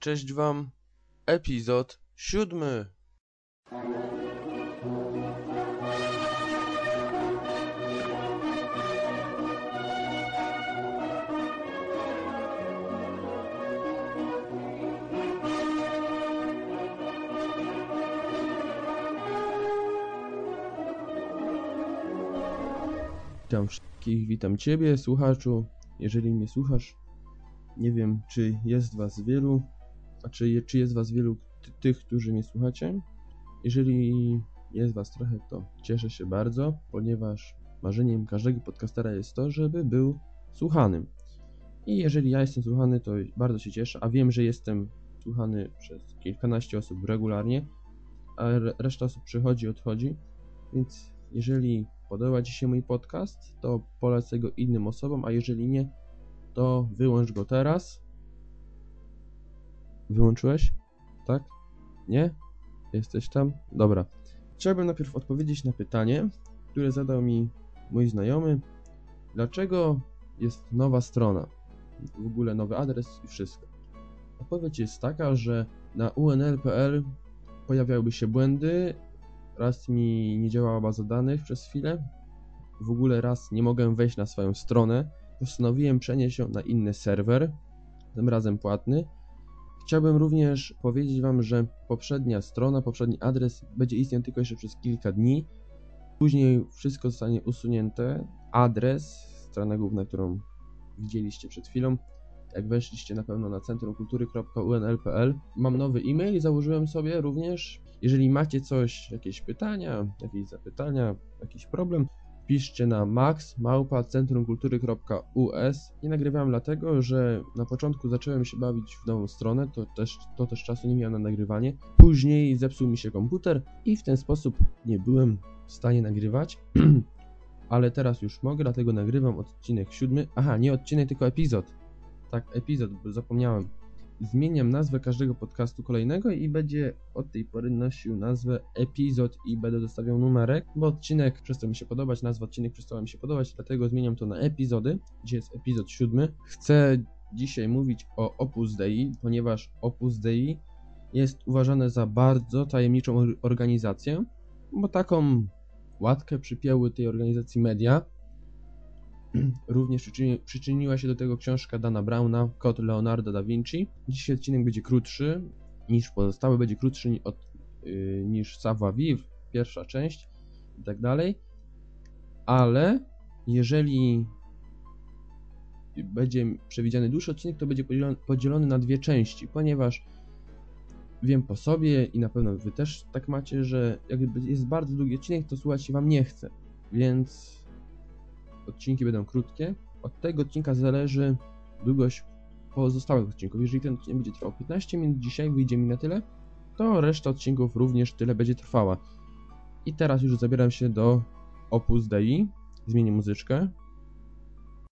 Cześć wam, epizod siódmy. Witam wszystkich, witam ciebie, słuchaczu. Jeżeli mnie słuchasz, nie wiem, czy jest was wielu, a czy, czy jest was wielu ty- tych, którzy mnie słuchacie. Jeżeli jest was trochę, to cieszę się bardzo, ponieważ marzeniem każdego podcastera jest to, żeby był słuchanym. I jeżeli ja jestem słuchany, to bardzo się cieszę, a wiem, że jestem słuchany przez kilkanaście osób regularnie, a re- reszta osób przychodzi, odchodzi, więc jeżeli podoba Ci się mój podcast, to polecę go innym osobom, a jeżeli nie, to wyłącz go teraz. Wyłączyłeś? Tak? Nie? Jesteś tam? Dobra. Chciałbym najpierw odpowiedzieć na pytanie, które zadał mi mój znajomy. Dlaczego jest nowa strona? W ogóle nowy adres i wszystko. Odpowiedź jest taka, że na unl.pl pojawiałyby się błędy, raz mi nie działała baza danych przez chwilę, w ogóle raz nie mogłem wejść na swoją stronę, postanowiłem przenieść ją na inny serwer, tym razem płatny. Chciałbym również powiedzieć Wam, że poprzednia strona, poprzedni adres będzie istniał tylko jeszcze przez kilka dni. Później wszystko zostanie usunięte. Adres, strona główna, którą widzieliście przed chwilą, jak weszliście na pewno na centrumkultury.unl.pl. Mam nowy e-mail założyłem sobie również. Jeżeli macie coś, jakieś pytania, jakieś zapytania, jakiś problem, piszcie na max.centrumkultury.us i nagrywałem dlatego, że na początku zacząłem się bawić w nową stronę, to też, to też czasu nie miałem na nagrywanie. Później zepsuł mi się komputer i w ten sposób nie byłem w stanie nagrywać. Ale teraz już mogę, dlatego nagrywam odcinek siódmy. Aha, nie odcinek, tylko epizod. Tak, epizod, bo zapomniałem. Zmieniam nazwę każdego podcastu kolejnego i będzie od tej pory nosił nazwę epizod i będę dostawiał numerek, bo odcinek przestał mi się podobać, nazwa odcinek przestała mi się podobać, dlatego zmieniam to na epizody, gdzie jest epizod siódmy. Chcę dzisiaj mówić o Opus Dei, ponieważ Opus Dei jest uważane za bardzo tajemniczą or- organizację, bo taką łatkę przypięły tej organizacji media. Również przyczyni, przyczyniła się do tego książka Dana Browna, Kod Leonardo da Vinci. Dzisiaj odcinek będzie krótszy niż pozostałe, będzie krótszy od, yy, niż Savoir Vivre, pierwsza część i tak dalej. Ale jeżeli będzie przewidziany dłuższy odcinek, to będzie podzielony, podzielony na dwie części, ponieważ wiem po sobie i na pewno wy też tak macie, że jak jest bardzo długi odcinek, to słuchać się wam nie chce. Więc odcinki będą krótkie. Od tego odcinka zależy długość pozostałych odcinków. Jeżeli ten odcinek będzie trwał 15 minut, dzisiaj wyjdzie mi na tyle, to reszta odcinków również tyle będzie trwała. I teraz już zabieram się do Opus Dei. Zmienię muzyczkę.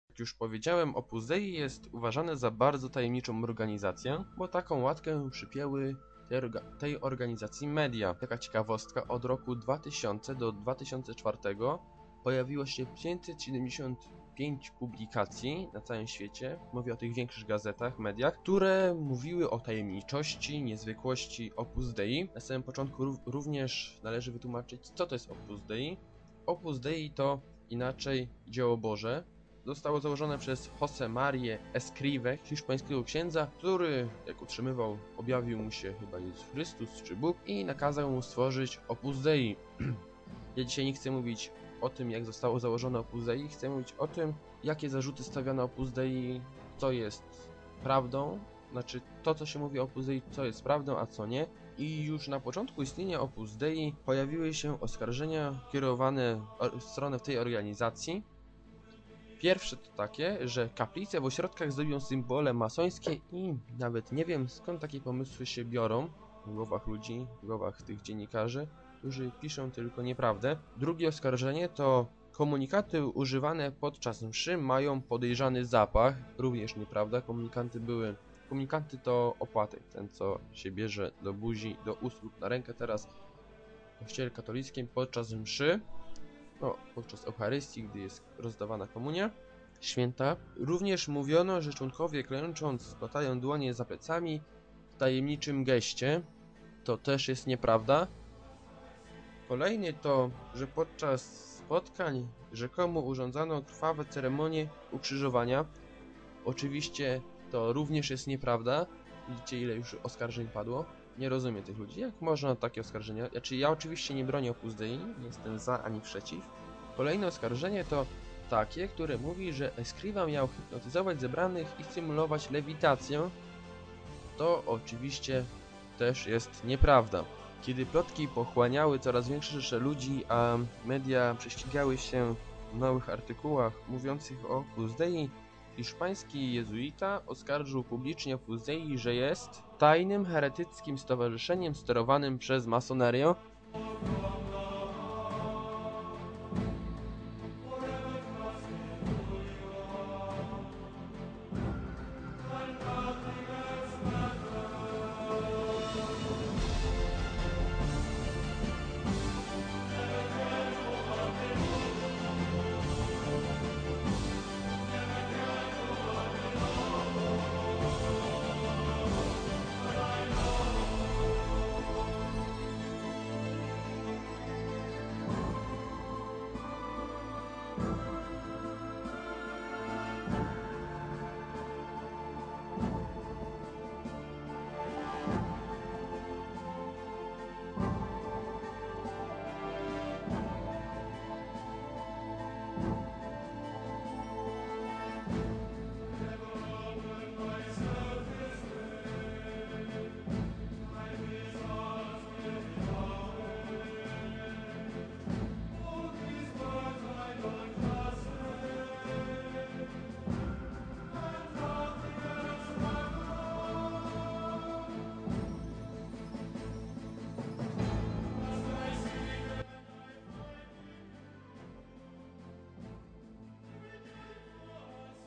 Jak już powiedziałem, Opus Dei jest uważane za bardzo tajemniczą organizację, bo taką łatkę przypięły tej, orga- tej organizacji media. Taka ciekawostka, od roku 2000 do 2004 pojawiło się 575 publikacji na całym świecie, mówię o tych większych gazetach, mediach, które mówiły o tajemniczości, niezwykłości Opus Dei. Na samym początku rów- również należy wytłumaczyć, co to jest Opus Dei. Opus Dei to inaczej dzieło Boże. Zostało założone przez Jose Marię Escrive, hiszpańskiego księdza, który, jak utrzymywał, objawił mu się chyba Jezus Chrystus czy Bóg i nakazał mu stworzyć Opus Dei. Ja dzisiaj nie chcę mówić o tym, jak zostało założone Opus Dei, chcę mówić o tym, jakie zarzuty stawiano Opus Dei, co jest prawdą, znaczy to, co się mówi o Opus Dei, co jest prawdą, a co nie. I już na początku istnienia Opus Dei pojawiły się oskarżenia kierowane w stronę tej organizacji. Pierwsze to takie, że kaplice w ośrodkach zdobią symbole masońskie i nawet nie wiem skąd takie pomysły się biorą w głowach ludzi, w głowach tych dziennikarzy, którzy piszą tylko nieprawdę. Drugie oskarżenie to komunikaty używane podczas mszy mają podejrzany zapach, również nieprawda. Komunikaty były komunikaty to opłatek, ten co się bierze do buzi, do usług na rękę teraz w kościele katolickim podczas mszy, no, podczas Eucharystii, gdy jest rozdawana komunia święta. Również mówiono, że członkowie klęcząc splatają dłonie za plecami tajemniczym geście, to też jest nieprawda. Kolejny to, że podczas spotkań rzekomo urządzano krwawe ceremonie ukrzyżowania. Oczywiście to również jest nieprawda. Widzicie ile już oskarżeń padło? Nie rozumiem tych ludzi. Jak można takie oskarżenia? Znaczy ja oczywiście nie bronię Opus Dei, nie jestem za ani przeciw. Kolejne oskarżenie to takie, które mówi, że Escriva miał hipnotyzować zebranych i symulować lewitację. To oczywiście też jest nieprawda. Kiedy plotki pochłaniały coraz większe rzesze ludzi, a media prześcigały się w nowych artykułach mówiących o Opus Dei, hiszpański jezuita oskarżył publicznie Opus Dei, że jest tajnym heretyckim stowarzyszeniem sterowanym przez masonerię,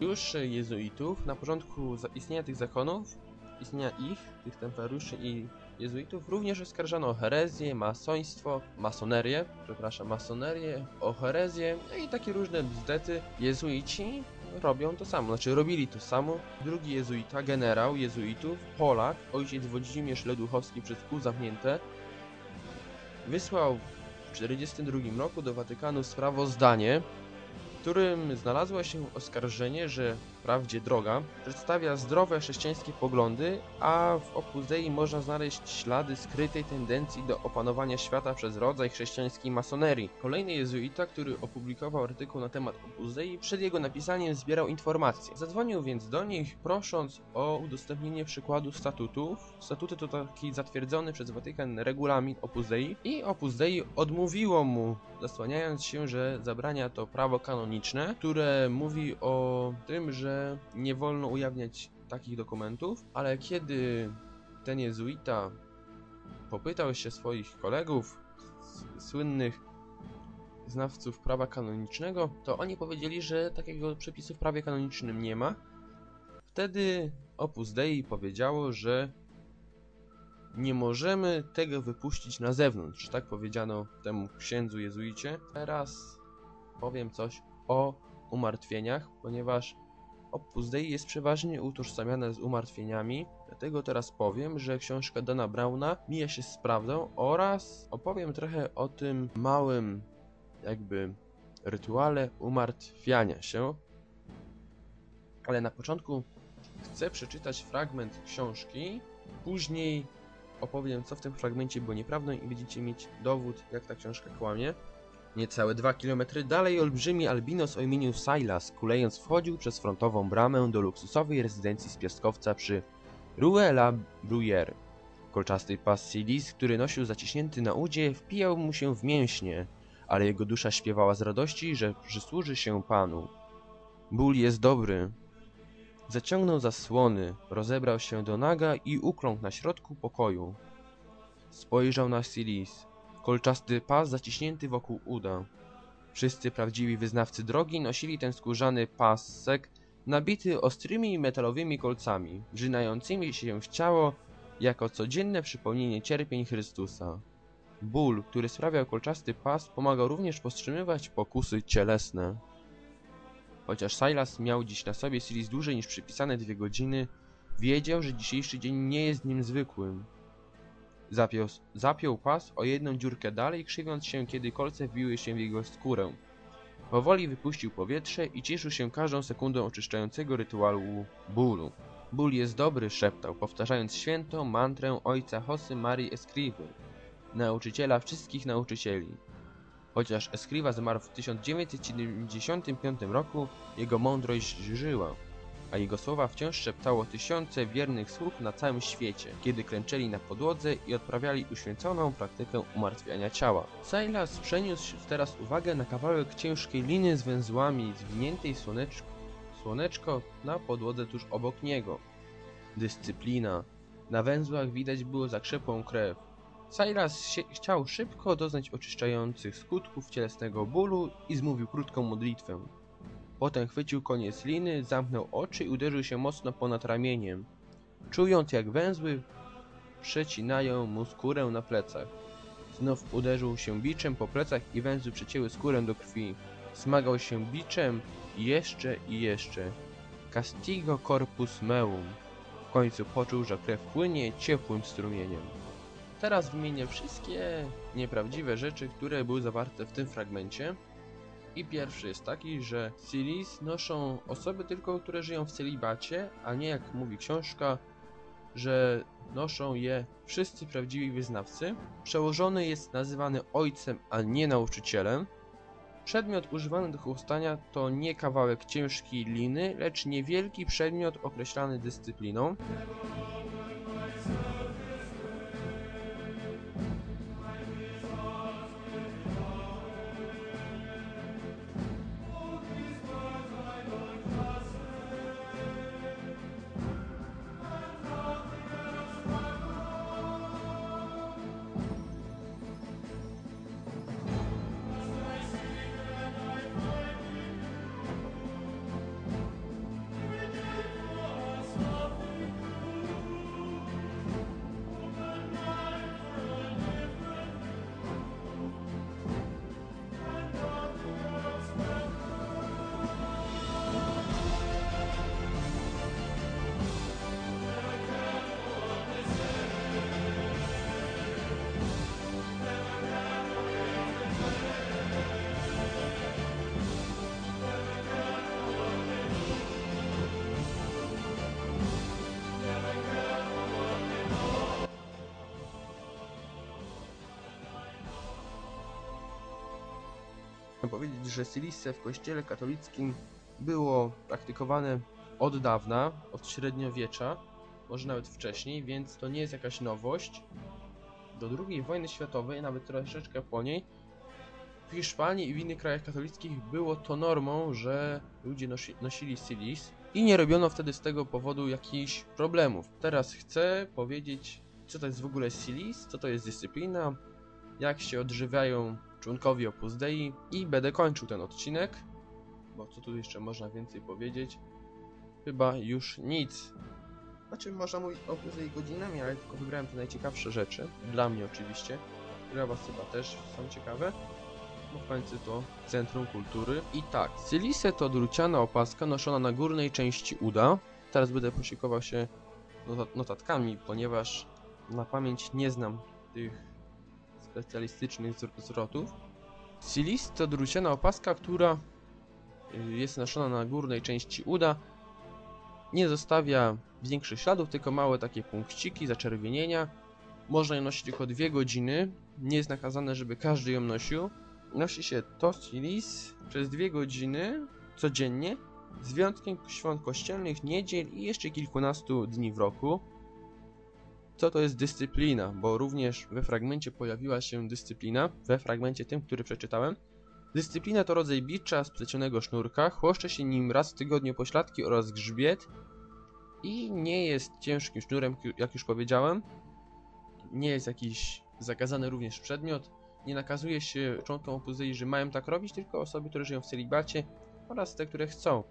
Już jezuitów, na początku istnienia tych zakonów, istnienia ich, tych templariuszy i jezuitów, również oskarżano o herezję, masoństwo, masonerię, przepraszam, masonerię, o herezję no i takie różne bzdety. Jezuici robią to samo, znaczy robili to samo. Drugi jezuita, generał jezuitów, Polak, ojciec Włodzimierz Leduchowski przez kół zamknięte, wysłał w 1942 roku do Watykanu sprawozdanie, którym znalazło się oskarżenie, że wprawdzie droga przedstawia zdrowe chrześcijańskie poglądy, a w Opus Dei można znaleźć ślady skrytej tendencji do opanowania świata przez rodzaj chrześcijańskiej masonerii. Kolejny jezuita, który opublikował artykuł na temat Opus Dei, przed jego napisaniem zbierał informacje. Zadzwonił więc do nich, prosząc o udostępnienie przykładu statutów. Statuty to taki zatwierdzony przez Watykan regulamin Opus Dei i Opus Dei odmówiło mu, zasłaniając się, że zabrania to prawo kanoniczne, które mówi o tym, że nie wolno ujawniać takich dokumentów, ale kiedy ten jezuita popytał się swoich kolegów, słynnych znawców prawa kanonicznego, to oni powiedzieli, że takiego przepisu w prawie kanonicznym nie ma. Wtedy Opus Dei powiedziało, że nie możemy tego wypuścić na zewnątrz, tak powiedziano temu księdzu jezuicie. Teraz powiem coś o umartwieniach, ponieważ Opus Dei jest przeważnie utożsamiane z umartwieniami, dlatego teraz powiem, że książka Dana Brauna mija się z prawdą oraz opowiem trochę o tym małym jakby rytuale umartwiania się. Ale na początku chcę przeczytać fragment książki, później opowiem co w tym fragmencie było nieprawdą i będziecie mieć dowód jak ta książka kłamie. Niecałe dwa kilometry dalej olbrzymi albinos o imieniu Silas, kulejąc wchodził przez frontową bramę do luksusowej rezydencji z piaskowca przy Rue la Bruyère. Kolczasty pas Silis, który nosił zaciśnięty na udzie, wpijał mu się w mięśnie, ale jego dusza śpiewała z radości, że przysłuży się Panu. Ból jest dobry. Zaciągnął zasłony, rozebrał się do naga i ukląkł na środku pokoju. Spojrzał na Silis. Kolczasty pas zaciśnięty wokół uda. Wszyscy prawdziwi wyznawcy drogi nosili ten skórzany pasek nabity ostrymi metalowymi kolcami, wrzynającymi się w ciało jako codzienne przypomnienie cierpień Chrystusa. Ból, który sprawiał kolczasty pas, pomagał również powstrzymywać pokusy cielesne. Chociaż Silas miał dziś na sobie Silis dłużej niż przypisane dwie godziny, Wiedział, że dzisiejszy dzień nie jest dniem zwykłym. Zapiął, zapiął pas o jedną dziurkę dalej, krzywiąc się, kiedy kolce wbiły się w jego skórę. Powoli wypuścił powietrze i cieszył się każdą sekundą oczyszczającego rytuału bólu. Ból jest dobry, szeptał, powtarzając świętą mantrę ojca Josy Marii Escrivy, nauczyciela wszystkich nauczycieli. Chociaż Escriva zmarł w 1975 roku, jego mądrość żyła, a jego słowa wciąż szeptało tysiące wiernych słuch na całym świecie, kiedy klęczeli na podłodze i odprawiali uświęconą praktykę umartwiania ciała. Silas przeniósł teraz uwagę na kawałek ciężkiej liny z węzłami zwiniętej słoneczko, słoneczko na podłodze tuż obok niego. Dyscyplina. Na węzłach widać było zakrzepłą krew. Silas chciał szybko doznać oczyszczających skutków cielesnego bólu i zmówił krótką modlitwę. Potem chwycił koniec liny, zamknął oczy i uderzył się mocno ponad ramieniem, czując jak węzły przecinają mu skórę na plecach. Znów uderzył się biczem po plecach i węzły przecięły skórę do krwi. Smagał się biczem jeszcze i jeszcze. Castigo corpus meum. W końcu poczuł, że krew płynie ciepłym strumieniem. Teraz wymienię wszystkie nieprawdziwe rzeczy, które były zawarte w tym fragmencie. I pierwszy jest taki, że Silis noszą osoby tylko, które żyją w celibacie, a nie jak mówi książka, że noszą je wszyscy prawdziwi wyznawcy. Przełożony jest nazywany ojcem, a nie nauczycielem. Przedmiot używany do chłostania to nie kawałek ciężkiej liny, lecz niewielki przedmiot określany dyscypliną. Powiedzieć, że Silisse w kościele katolickim było praktykowane od dawna, od średniowiecza, może nawet wcześniej, więc to nie jest jakaś nowość. Do II wojny światowej, nawet troszeczkę po niej, w Hiszpanii i w innych krajach katolickich było to normą, że ludzie nosi, nosili silis i nie robiono wtedy z tego powodu jakichś problemów. Teraz chcę powiedzieć, co to jest w ogóle silis, co to jest dyscyplina, jak się odżywiają członkowie Opus Dei i będę kończył ten odcinek, bo co tu jeszcze można więcej powiedzieć? Chyba już nic. Znaczy można mówić o Dei godzinami, ale tylko wybrałem te najciekawsze rzeczy, dla mnie oczywiście, dla was chyba też są ciekawe. Bo w końcu to Centrum Kultury. I tak, Silise to druciana opaska noszona na górnej części uda. Teraz będę posiłkował się notat- notatkami, ponieważ na pamięć nie znam tych specjalistycznych zwr- zwrotów. Silis to druciana opaska, która y, jest noszona na górnej części uda. Nie zostawia większych śladów, tylko małe takie punkciki, zaczerwienienia. Można ją nosić tylko dwie godziny. Nie jest nakazane, żeby każdy ją nosił. Nosi się to silis przez dwie godziny codziennie, z wyjątkiem świąt kościelnych, niedziel i jeszcze kilkunastu dni w roku co to jest dyscyplina, bo również we fragmencie pojawiła się dyscyplina, we fragmencie tym, który przeczytałem. Dyscyplina to rodzaj bicza z plecionego sznurka, chłoszcze się nim raz w tygodniu pośladki oraz grzbiet i nie jest ciężkim sznurem, jak już powiedziałem. Nie jest jakiś zakazany również przedmiot. Nie nakazuje się członkom opozycji, że mają tak robić, tylko osoby, które żyją w celibacie oraz te, które chcą.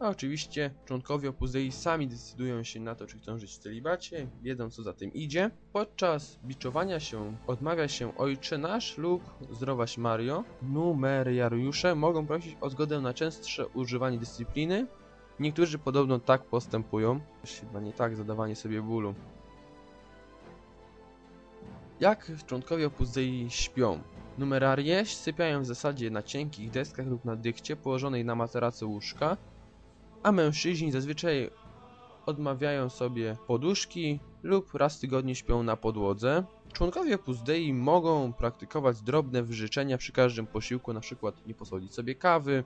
A oczywiście członkowie Opus Dei sami decydują się na to, czy chcą żyć w celibacie, wiedzą co za tym idzie. Podczas biczowania się odmawia się Ojcze Nasz lub Zdrowaś Mario. Numerariusze mogą prosić o zgodę na częstsze używanie dyscypliny. Niektórzy podobno tak postępują. Chyba nie tak, zadawanie sobie bólu. Jak członkowie Opus Dei śpią? Numerarie sypiają w zasadzie na cienkich deskach lub na dykcie położonej na materacu łóżka, a mężczyźni zazwyczaj odmawiają sobie poduszki lub raz w tygodniu śpią na podłodze. Członkowie Opus Dei mogą praktykować drobne wyrzeczenia przy każdym posiłku, na przykład nie posolić sobie kawy,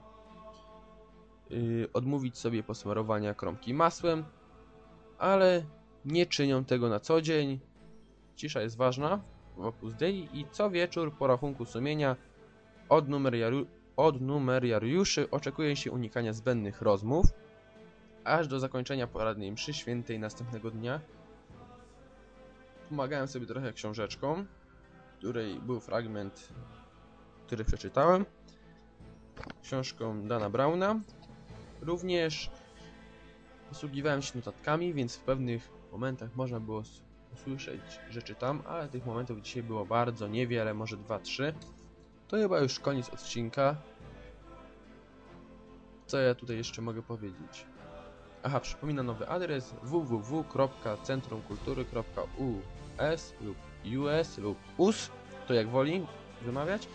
yy, odmówić sobie posmarowania kromki masłem, ale nie czynią tego na co dzień. Cisza jest ważna w Opus Dei i co wieczór po rachunku sumienia od numeriariuszy oczekuje się unikania zbędnych rozmów, aż do zakończenia poradnej mszy świętej następnego dnia. Pomagałem sobie trochę książeczką, której był fragment, który przeczytałem. Książką Dana Browna. Również posługiwałem się notatkami, więc w pewnych momentach można było usłyszeć, że czytam, ale tych momentów dzisiaj było bardzo niewiele, może 2-3. To chyba już koniec odcinka. Co ja tutaj jeszcze mogę powiedzieć? Aha, przypominam nowy adres www.centrumkultury.us lub US lub US, to jak woli wymawiać.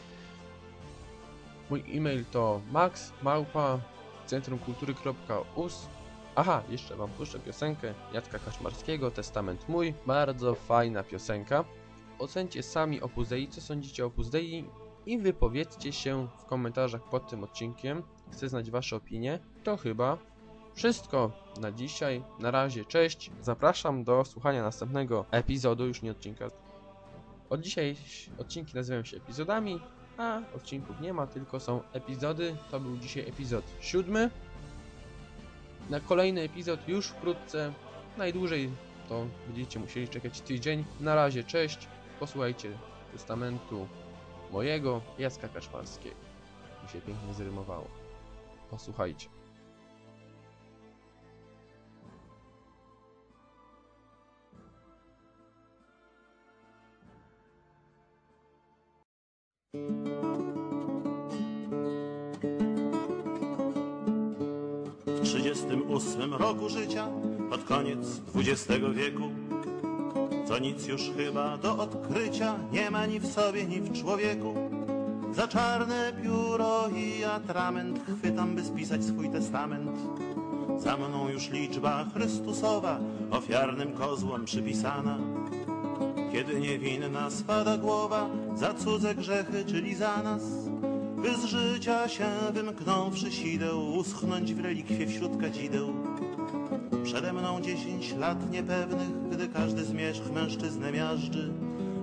Mój e-mail to maxmałpa.centrumkultury.us Aha, jeszcze wam puszczę piosenkę Jacka Kaszmarskiego, Testament mój. Bardzo fajna piosenka. Ocencie sami Opus Dei, co sądzicie o Opus Dei i wypowiedzcie się w komentarzach pod tym odcinkiem. Chcę znać wasze opinie. To chyba wszystko na dzisiaj. Na razie, cześć. Zapraszam do słuchania następnego epizodu, już nie odcinka. Od dzisiaj odcinki nazywają się epizodami, a odcinków nie ma, tylko są epizody. To był dzisiaj epizod siódmy. Na kolejny epizod już wkrótce. Najdłużej to będziecie musieli czekać tydzień. Na razie, cześć. Posłuchajcie testamentu mojego, Jacka Kaszmarskiego. Mi się pięknie zrymowało. Posłuchajcie. 38 roku życia, pod koniec XX wieku, co nic już chyba do odkrycia nie ma ni w sobie, ni w człowieku. Za czarne pióro i atrament chwytam, by spisać swój testament. Za mną już liczba Chrystusowa, ofiarnym kozłom przypisana. Kiedy niewinna spada głowa za cudze grzechy, czyli za nas, by z życia się wymknąwszy sideł, uschnąć w relikwie wśród kadzideł. Przede mną dziesięć lat niepewnych, gdy każdy zmierzch mężczyznę miażdży.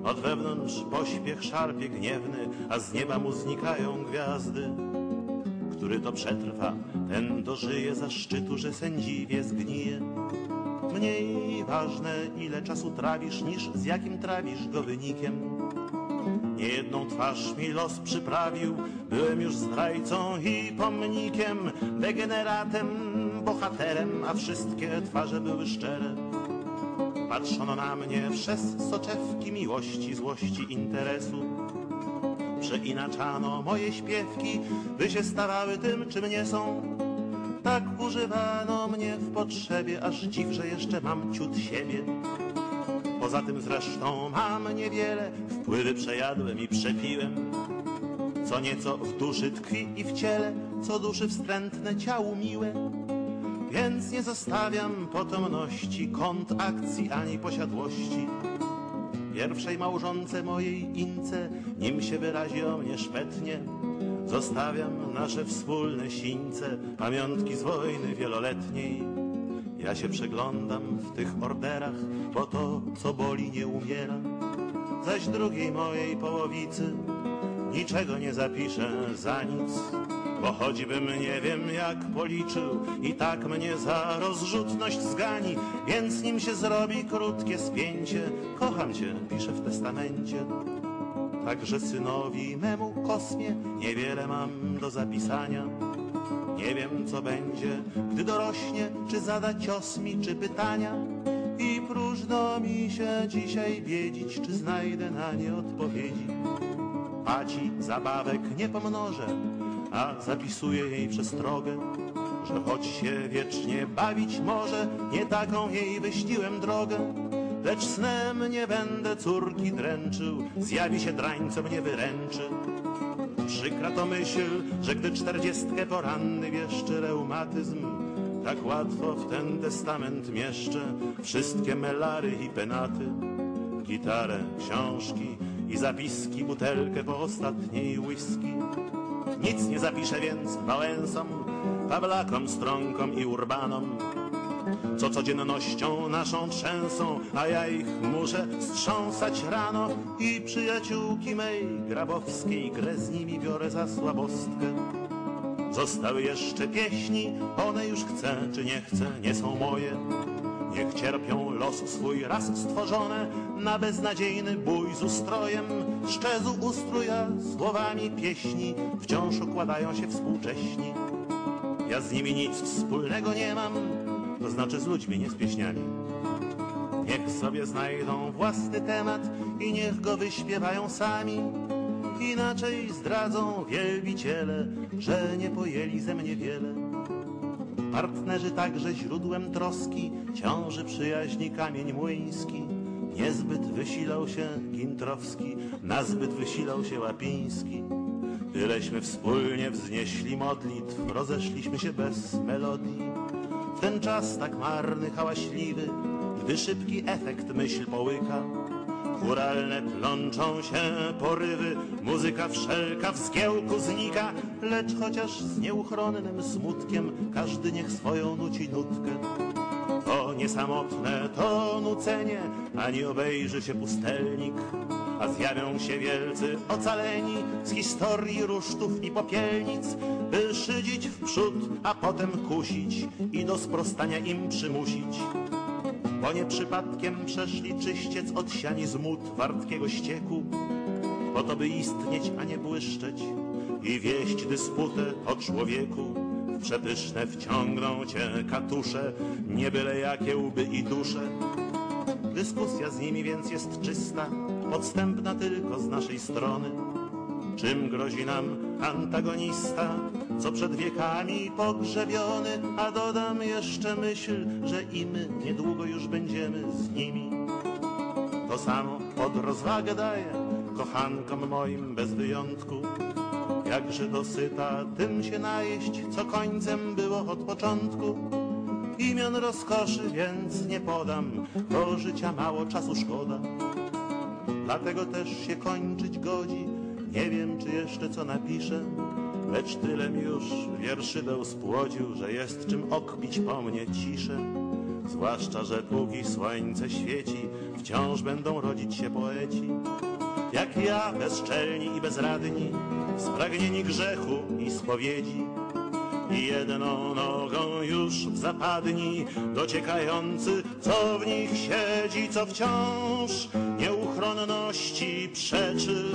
Od wewnątrz pośpiech szarpie gniewny, a z nieba mu znikają gwiazdy. Który to przetrwa, ten dożyje zaszczytu, że sędziwie zgnije. Mniej ważne, ile czasu trawisz, niż z jakim trawisz go wynikiem. Niejedną twarz mi los przyprawił, byłem już zdrajcą i pomnikiem, degeneratem, bohaterem, a wszystkie twarze były szczere. Patrzono na mnie przez soczewki miłości, złości, interesu. Przeinaczano moje śpiewki, by się stawały tym, czym nie są. Tak używano mnie w potrzebie, aż dziw, że jeszcze mam ciut siebie. Poza tym zresztą mam niewiele, wpływy przejadłem i przepiłem. Co nieco w duszy tkwi i w ciele, co duszy wstrętne ciału miłe. Więc nie zostawiam potomności, kąt akcji ani posiadłości. Pierwszej małżonce mojej ince, nim się wyrazi o mnie szpetnie, zostawiam nasze wspólne sińce, pamiątki z wojny wieloletniej. Ja się przeglądam w tych orderach, bo to, co boli, nie umiera. Zaś drugiej mojej połowicy niczego nie zapiszę za nic, bo choćbym nie wiem jak policzył, i tak mnie za rozrzutność zgani, więc nim się zrobi krótkie spięcie, kocham cię, piszę w testamencie. Także synowi memu kosmie niewiele mam do zapisania. Nie wiem, co będzie, gdy dorośnie, czy zada cios mi, czy pytania. I próżno mi się dzisiaj wiedzieć, czy znajdę na nie odpowiedzi. A ci zabawek nie pomnożę, a zapisuję jej przestrogę, że choć się wiecznie bawić może, nie taką jej wyściłem drogę. Lecz snem nie będę córki dręczył, zjawi się drań, co mnie wyręczy. Przykra to myśl, że gdy czterdziestkę poranny wieszczy reumatyzm, tak łatwo w ten testament mieszczę wszystkie melary i penaty, gitarę, książki i zapiski, butelkę po ostatniej whisky. Nic nie zapiszę więc Wałęsom, Pawlakom, Stronkom i Urbanom, co codziennością naszą trzęsą, a ja ich muszę strząsać rano i przyjaciółki mej grabowskiej grę z nimi biorę za słabostkę. Zostały jeszcze pieśni, one już chcę czy nie chcę, nie są moje. Niech cierpią los swój raz stworzone na beznadziejny bój z ustrojem. Szczezu ustrój, a słowami pieśni wciąż układają się współcześni. Ja z nimi nic wspólnego nie mam, to znaczy z ludźmi, nie z pieśniami. Niech sobie znajdą własny temat i niech go wyśpiewają sami. Inaczej zdradzą wielbiciele, że nie pojęli ze mnie wiele. Partnerzy także źródłem troski, ciąży przyjaźni kamień młyński. Niezbyt wysilał się Gintrowski, nazbyt wysilał się Łapiński. Tyleśmy wspólnie wznieśli modlitw, rozeszliśmy się bez melodii. Ten czas tak marny, hałaśliwy, gdy szybki efekt myśl połyka, Churalne plączą się porywy, muzyka wszelka w zgiełku znika, lecz chociaż z nieuchronnym smutkiem każdy niech swoją nuci nutkę. To niesamotne to nucenie, ani obejrzy się pustelnik, a zjawią się wielcy ocaleni z historii rusztów i popielnic, by szydzić w przód, a potem kusić i do sprostania im przymusić. Bo nie przypadkiem przeszli czyściec od siani zmut wartkiego ścieku, po to by istnieć, a nie błyszczeć i wieść dysputę o człowieku. W przepyszne wciągną cię katusze, nie byle jakie łby i dusze. Dyskusja z nimi więc jest czysta, podstępna tylko z naszej strony. Czym grozi nam antagonista, co przed wiekami pogrzebiony, a dodam jeszcze myśl, że i my niedługo już będziemy z nimi. To samo pod rozwagę daję kochankom moim bez wyjątku. Jakże dosyta tym się najeść, co końcem było od początku. Imion rozkoszy więc nie podam, bo życia mało czasu szkoda. Dlatego też się kończyć godzi, nie wiem czy jeszcze co napiszę, lecz tylem już wierszydeł spłodził, że jest czym okpić po mnie ciszę. Zwłaszcza, że póki słońce świeci, wciąż będą rodzić się poeci. Jak ja, bezczelni i bezradni, spragnieni grzechu i spowiedzi. I jedną nogą już w zapadni, dociekający, co w nich siedzi, co wciąż nieuchronności przeczy,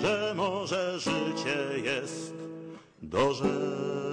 że może życie jest do rzeczy.